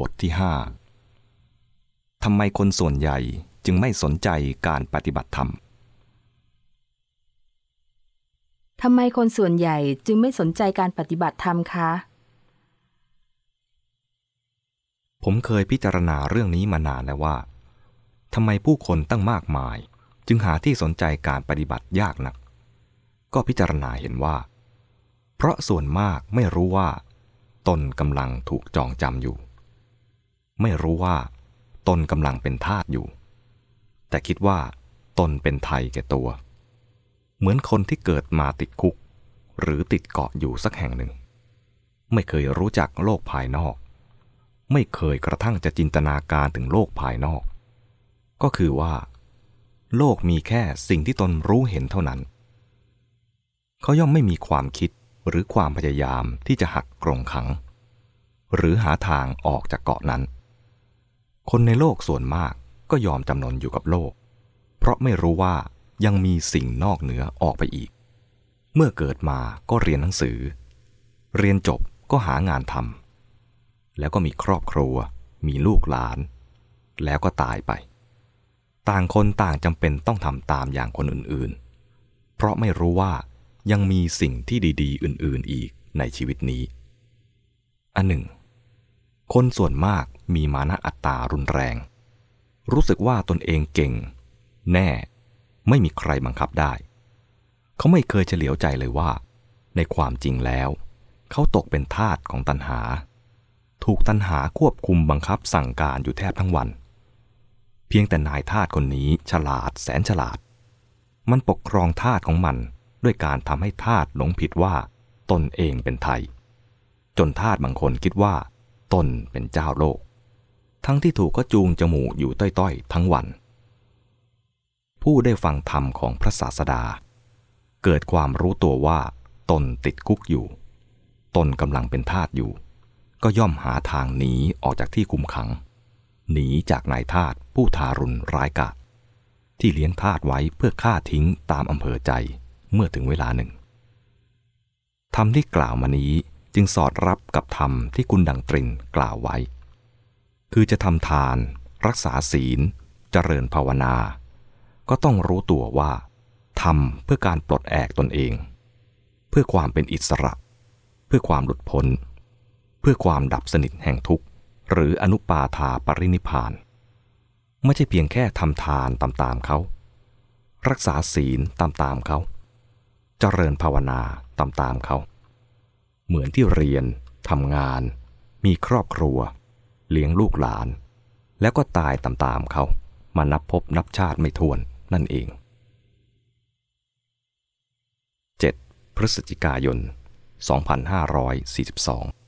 บทที่ห้าทำไมคนส่วนใหญ่จึงไม่สนใจการปฏิบัติธรรม ทำไมคนส่วนใหญ่จึงไม่สนใจการปฏิบัติธรรมคะ ผมเคยพิจารณาเรื่องนี้มานานแล้วว่า ทำไมผู้คนตั้งมากมาย จึงหาที่สนใจการปฏิบัติยากนัก ก็พิจารณาเห็นว่า เพราะส่วนมากไม่รู้ว่า ตนกำลังถูกจองจำอยู่ ไม่รู้ว่า ตนกำลังเป็นทาสอยู่ แต่คิดว่า ตนเป็นไทยแก่ตัว เหมือนคนที่เกิดมาติดคุก หรือติดเกาะอยู่สักแห่งหนึ่ง ไม่เคยรู้จักโลกภายนอก ไม่เคยกระทั่งจะจินตนาการถึงโลกภายนอก ก็คือว่า โลกมีแค่สิ่งที่ตนรู้เห็นเท่านั้น เขาย่อมไม่มีความคิดหรือความพยายามที่จะหักกรงขัง หรือหาทางออกจากเกาะนั้น คนในโลกส่วนมากก็ยอมจำนนอยู่กับโลก เพราะไม่รู้ว่ายังมีสิ่งนอกเหนือออกไปอีก เมื่อเกิดมาก็เรียนหนังสือ เรียนจบก็หางานทำแล้วก็มีครอบครัว มีลูกหลาน แล้วก็ตายไป ต่างคนต่างจำเป็นต้องทำตามอย่างคนอื่นๆ เพราะไม่รู้ว่ายังมีสิ่งที่ดี ๆ อื่น ๆ อีกในชีวิตนี้ อันหนึ่ง คนส่วนมาก มีมานะอัตตารุนแรง รู้สึกว่าตนเองเก่ง แน่ ไม่มีใครบังคับได้ เขาไม่เคยเฉลียวใจเลยว่า ในความจริงแล้ว เขาตกเป็นทาสของตัณหา ถูกตัณหาควบคุมบังคับสั่งการอยู่แทบทั้งวัน เพียงแต่นายทาสคนนี้ฉลาดแสนฉลาด มันปกครองทาสของมันด้วยการทำให้ทาสหลงผิดว่า ตนเองเป็นไทย จนทาสบางคนคิดว่า ตนเป็นเจ้าโลก ทั้งที่ถูกก็จูงจมูกอยู่ต้อยๆ ทั้งวัน ผู้ได้ฟังธรรมของพระศาสดา เกิดความรู้ตัวว่าตนติดคุกอยู่ ตนกำลังเป็นทาสอยู่ ก็ย่อมหาทางหนีออกจากที่คุมขัง หนีจากนายทาสผู้ทารุณร้ายกาจที่เลี้ยงทาสไว้เพื่อฆ่าทิ้งตามอำเภอใจเมื่อถึงเวลาหนึ่งธรรมที่กล่าวมานี้จึงสอดรับกับธรรมที่คุณดังตรินกล่าวไว้ คือจะทำทาน รักษาศีล เจริญภาวนา ก็ต้องรู้ตัวว่าทำเพื่อการปลดแอกตนเอง เพื่อความเป็นอิสระ เพื่อความหลุดพ้น เพื่อความดับสนิทแห่งทุกข์หรืออนุปาทาปรินิพาน ไม่ใช่เพียงแค่ทำทานตามๆเขา รักษาศีลตามๆเขา เจริญภาวนาตามๆเขา เหมือนที่เรียนทำงาน มีครอบครัว เลี้ยงลูกหลาน แล้วก็ตายตามๆเขามานับพบนับชาติไม่ทวนนั่นเอง 7. พฤศจิกายน 2542